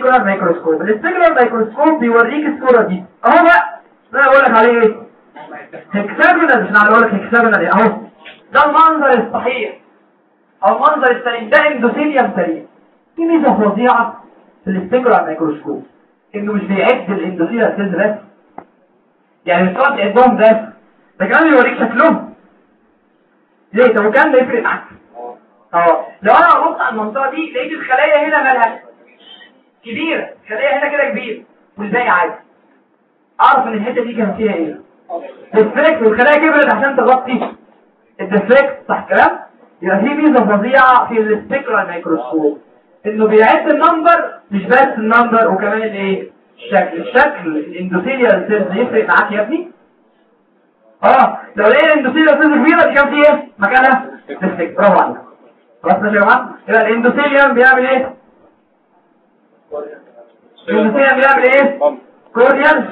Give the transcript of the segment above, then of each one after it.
ال specular microscope ال specular microscope بيوريك الصورة دي اهو بقى ده أقول لك عليه إيه hexagonal مش أنا بقول لك hexagonal اهو ده المنظر الصحيح أو المنظر السليم ده endothelium سليم في ميزه فظيعه في ال specular microscope انه مش بيعد ال endothelium cells بس يعني مش تقعد تعدهم بس ده كمان بيوريك شكلهم ليه طب وكان ده يفرق معاك آه لو أنا ببص على المنطقة دي لقيت الخلايا هنا مالها كبيره الخلايا هنا كده كبيره والباقي عادي. أعرف إن الحتة دي كان فيها إيه؟ defect والخلايا كبرت عشان تغطي ال defect صح الكلام يبقى في ميزة فظيعة في ال specular microscope إنه بيعد ال number مش بس ال number وكمان الايه الشكل. الشكل. ال endothelial cells يفرق معاك يا ابني؟ آه. لو لقينا ال endothelial cells كبيرة دي كان في إيه؟ مكانها برافو عليك. خلاص يا جماعة؟ يبقى ال endothelium بيعمل إيه؟ ال endothelium بيعمل إيه corneal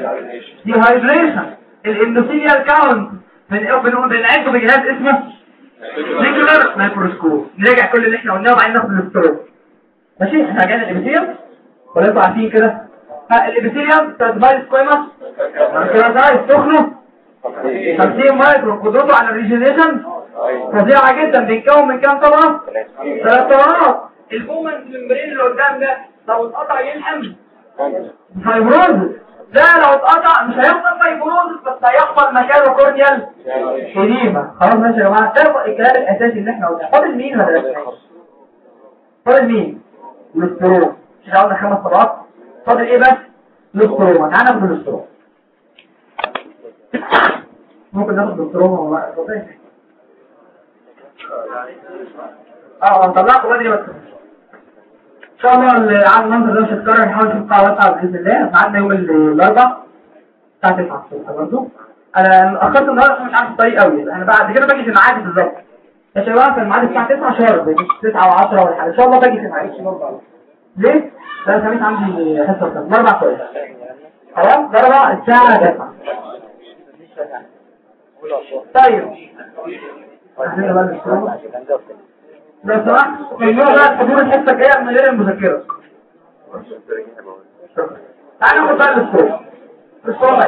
dehydration ال endothelial count بنعده بجهاز اسمه specular microscope نراجع كل اللي إحنا قلناه وبعدين ناخد ال stroma ماشي؟ إحنا جايين ال epithelium ولا أنتوا عارفين كده. ال epithelium stratified squamous stratified تخنه 50 مايكرو قدرته على ال regeneration. فظيعة جدا. بيتكون من كام طبقة؟ ثلاث طبقات. ال Bowman's membrane اللي قدام ده لو اتقطع يلحم fibrosis ده لو اتقطع مش هيحصل fibrosis بس هيحصل مكانه corneal stroma. خلاص ماشي يا جماعة. ده الكلام الأساسي اللي إحنا قلناه. فاضل مين ولا لا فاضل مين؟ ال stroma مش قلنا خمس طبقات؟ فاضل إيه بس؟ ال stroma تعالى ناخد ال stroma ممكن ناخد الاستروم ولا لا آه طلعته بدري بس. ان شاء الله العام المنظر ده مش هيتكرر نحاول نشوف قاعة واسعة باذن الله ميعادنا يوم الاربعاء الساعة 9 الصبح برضه أنا اخرت النهارده مش عارف الطريق قوي أنا بعد كده باجي في ميعادي بالظبط يا شباب في الميعاد الساعة 9 شهر 9 و10 ولا حاجة. إن شاء الله باجي في ميعادي ليه؟ ده أنا كمان عندي حصة الاربع كويس. خلاص ضربة الساعة 9 طيب. بقى من ناخد بقى الصوت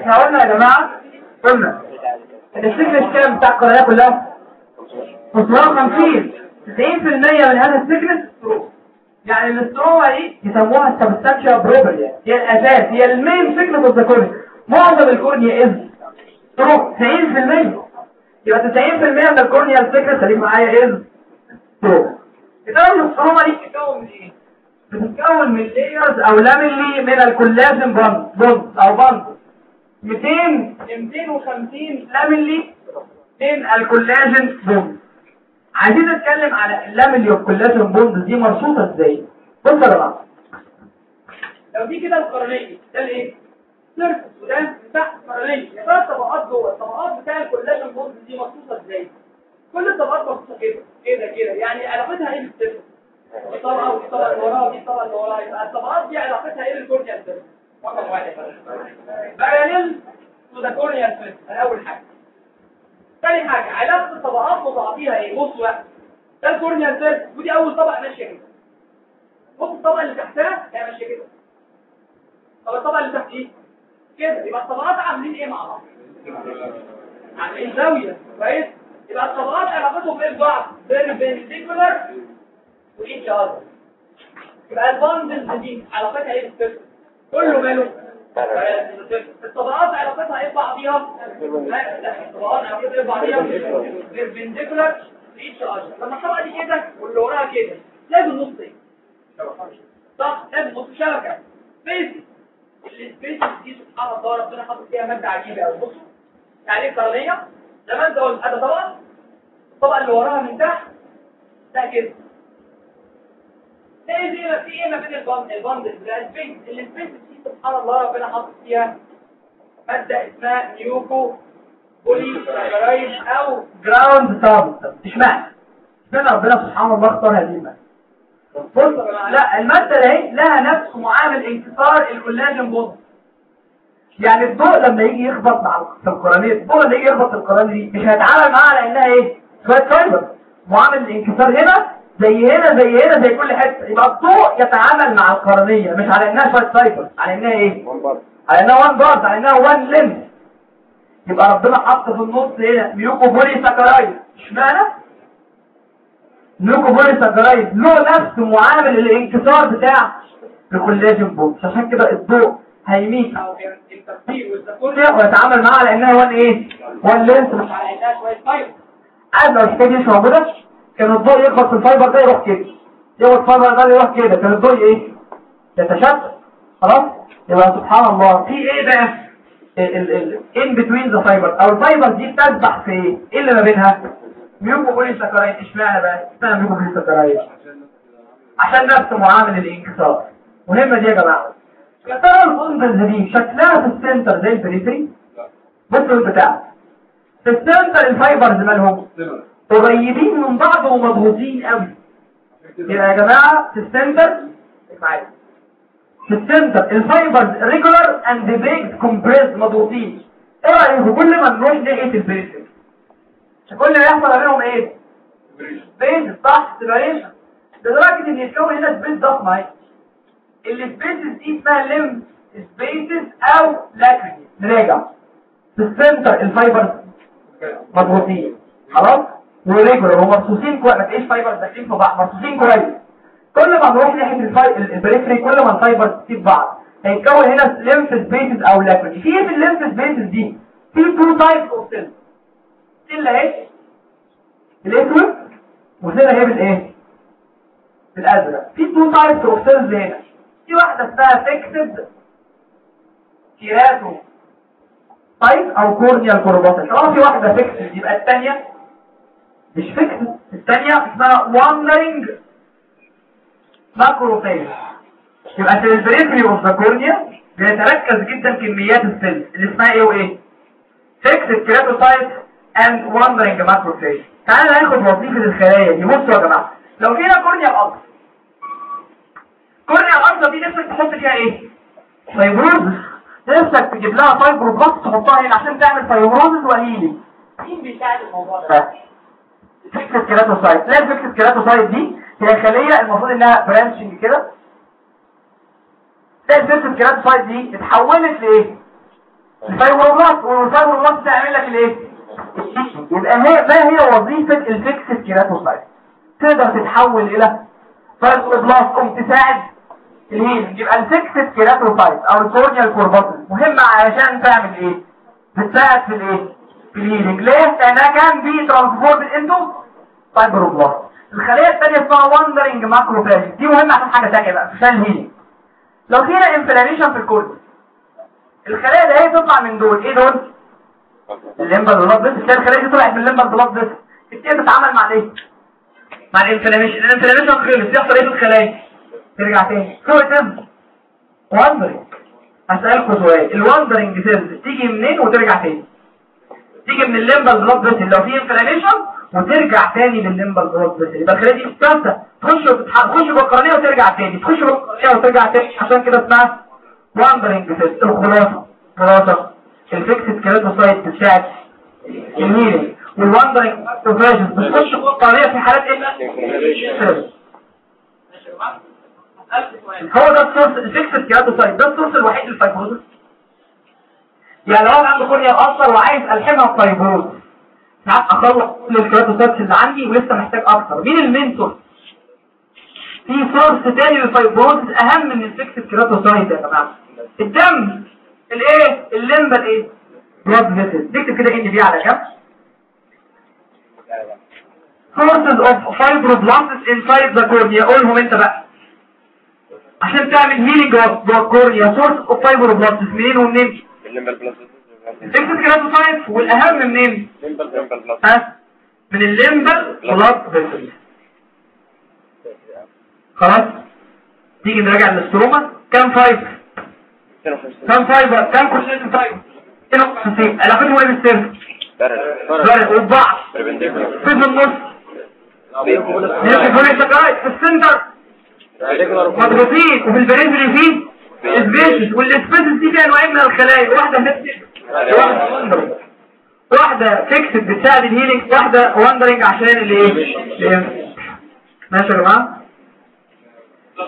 إحنا قلنا يا جماعة قلنا كام بتاع القناه كلها 550 90% من هذا ال thickness يعني ال stroma دي يسموها ال substantia propria هي الأساس هي ال main of the cornea معظم ال cornea is stroma 90% يبقى 90% من ال cornea ال thickness خليك معايا is stroma كده ال stroma دي بتتكون من إيه؟ بتتكون من layers أو lamellae من ال collagen bundle أو bundle 200 250 lamellae من ال collagen bundle عايزين نتكلم على ال lamellae وال collagen bundle دي مرصوصه إزاي؟ بص يا جماعة. لو دي كده القرنية ده الإيه؟ surface وده قرنيه يا ترى الطبقات جوه. الطبقات بتاع ال collagen bundle دي مرصوصه إزاي؟ كل الطبقات مرصوصه كده. كده كده. يعني علاقتها إيه بال surface الطبقه والطبقه اللي وراها دي الطبقه اللي وراها. يبقى الطبقات دي علاقتها إيه بال corneal surface رقم واحد parallel to the corneal surface أول حاجة. ثاني حاجة علاقة الطبقات ببعضيها إيه؟ بص بقى. ده ال corneal surface ودي أول طبقة ماشية كده. بص الطبقة اللي تحتها هي ماشية كده. طب الطبقة اللي تحت إيه؟ كده يبقى الطبقات عاملين إيه مع بعض؟ عاملين زاوية كويس؟ يبقى الطبقات علاقتهم إيه ببعض perpendicular with each other يبقى ال bundles دي علاقتها إيه بال surface كله ماله؟ الطبقات علاقتها إيه بعضيها لا الطبقات علاقتها إيه بعضيها perpendicular each other لما الطبقة دي كده واللي وراها كده لازم نص إيه؟ صح لازم نص شبكة. space ال space دي سبحان الله ربنا حاطط فيها مادة عجيبة قوي بصوا إيه قرنيه زي ما أنت قلت ادي طبقه الطبقة اللي وراها من تحت ده كده. إيه دي في إيه؟ ما بين الباند الباند السبيس السبيس دي سبحان الله ربنا حاطط فيها مادة اسمها mucopoly أو ground substance اشمعنى؟ اشمعنى ربنا سبحان الله اختار هذه المادة؟ بص لا المادة دي لها نفس معامل انكسار ال collagen bundle يعني الضوء لما يجي يخبط مع القرنية الضوء لما يجي يخبط القرنية دي مش هيتعامل معاها على انها إيه؟ شوية fiber معامل الانكسار هنا زي هنا زي هنا زي كل حتة. يبقى الضوء يتعامل مع القرنية مش على إنها شوية fiber على إنها إيه؟ على إنها one part على إنها one lens يبقى ربنا حط في النص هنا mucopolysaccharide. اشمعنى؟ mucopolysaccharide له نفس معامل الانكسار بتاع ال collagen bundles عشان كده الضوء هيميت. ويتعامل معاها على انها one إيه؟ one lens مش على انها شوية fiber عارف لو الحكاية دي مش موجودة كان الضوء يخبط ال fiber ده يروح كده. يخبط ال fiber ده يروح كده. كان الضوء إيه؟ يتشتت. خلاص؟ يبقى سبحان الله. في إيه بقى؟ in between the fiber أو ال fiber دي بتسبح في إيه؟ إيه اللي ما بينها؟ mucopolysaccharide اشمعنى بقى اسمها mucopolysaccharide عشان نفس معامل الانكسار. مهمه دي يا جماعة. يا ترى ال bundles دي شكلها في ال center زي ال periphery بصوا البتاع. في ال center ال fibers مالهم قريبين من بعض ومضغوطين قوي. يبقى يا جماعة في ال center في ال center ال fibers regular and very compressed مضغوطين. إيه رأيكم؟ كل ما نروح ناحية ال periphery كل ما يحصل عليهم إيه؟ space صح separation لدرجه ان يتكون هنا space ضخمه اهي ال spaces دي اسمها lymph spaces أو lacunae نراجع. في ال center ال fibers مضغوطين. خلاص؟ و regular ومرصوصين كويس. ما تلاقيش fibers داخلين في بعض. مرصوصين كويس. كل ما نروح ناحية ال periphery كل ما ال fibers تسيب بعض. هيتكون هنا lymph spaces أو lacunae في إيه في ال lymph spaces دي؟ في two types of cells cell اهي الاسود و cell اهي بالإيه؟ بالأزرق. في two types of cells هنا. في واحدة اسمها fixed keratocyte أو corneal corpuscle طالما في واحدة fixed يبقى الثانية مش fixed الثانية اسمها wandering macrophage يبقى في ال periphery of the cornea بيتركز جدا كميات ال cell اللي اسمها إيه وإيه؟ fixed keratocyte and wandering macrophage تعالى ناخد وظيفة الخلايا دي. بصوا يا جماعة. لو جينا corneal ulcer. corneal ulcer دي نفسك تحط فيها إيه؟ fibrosis نفسك تجيب لها fibroblast تحطها هنا عشان تعمل fibrosis و healing. مين بيساعد الموضوع ده؟ fixed keratocyte. لا fixed keratocyte دي هي خلية المفروض إنها branching كده. لا fixed keratocyte دي اتحولت لإيه؟ ال fibroblast وال fibroblast تعمل لك الإيه؟ يبقى هي ما هي وظيفة ال fixed keratocyte تقدر تتحول إلى fibroblast قوم تساعد ال heal يبقى ال fixed keratocyte أو ال corneal corpuscle مهمة علشان تعمل إيه؟ بتساعد في الإيه؟ في ال healing. ليه؟ لانها can be transformed into fibroblast الخلية الثانية اسمها wandering macrophage دي مهمة عشان حاجة ثانية بقى عشان ال healing. لو فينا inflammation في ال cornea الخلايا اللي هي تطلع من دول إيه دول؟ ال limbal blood الخلايا الخلايا دي طلعت من ال limbal blood vessels تبتدي تتعامل مع إيه مع ال inflammation ال inflammation خلص يحصل إيه الخلايا ترجع تاني. كورتيز wandering هسألكوا سؤال. ال wandering cells تيجي منين وترجع تاني؟ تيجي من ال limbal blood vessels لو في inflammation وترجع تاني للل limbal blood vessels يبقى الخلايا دي بتستنسى تخش تخش جوه القرنيه وترجع تاني. تخش جوه القرنيه وترجع تاني. عشان كده اسمها wandering cells الخلاصة. خلاصة. ال fixed keratocyte بتساعد ال healing وال wandering macrophage بتخش القرنيه في حالات إيه؟ هو ده السورس الفيكسد كيراتوسايت ده السورس الوحيد للفايبروزس يعني لو أنا عندي corneal ulcer وعايز ألحمها ب fibrosis ساعات أخلص كل ال keratocytes اللي عندي ولسه محتاج أكتر. مين المين في source تاني لل fibrosis أهم من ال fixed keratocyte يا جماعة. الدم. الايه؟ ال limbal الايه؟ blood vessel تكتب كده NB على جنب. Sources of fibroblasts inside the cornea قولهم انت بقى. عشان تعمل healing جوه ال cornea source of fibroblast منين ومنين؟ الفيكسد كيراتوسايت والأهم منين؟ ها؟ من الليمبال بلاد فيسل خلاص؟ تيجي نراجع الاستروما. كام فايبر كام فايبر كام كورسيشن فايبر 52 علاقتهم إيه بالسيرف فرق وبعض في النص. يبقى في السنتر. مضغوطين. وفي البريفري فيه spaces وال spaces دي فيها نوعين من الخلايا. واحدة نفسي واحدة واحدة fixed بتساعد ال healing. واحدة wandering عشان الايه ماشي يا جماعة؟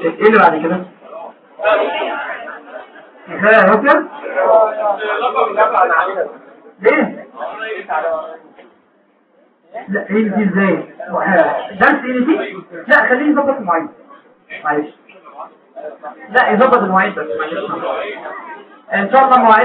إيه اللي بعد كده؟ خلايا هوكر ليه؟ لا إيه دي إزاي؟ درس إيه لا خليه يظبط المواعيد. معلش. لا يظبط المواعيد. بس معلش إن شاء الله مواعيد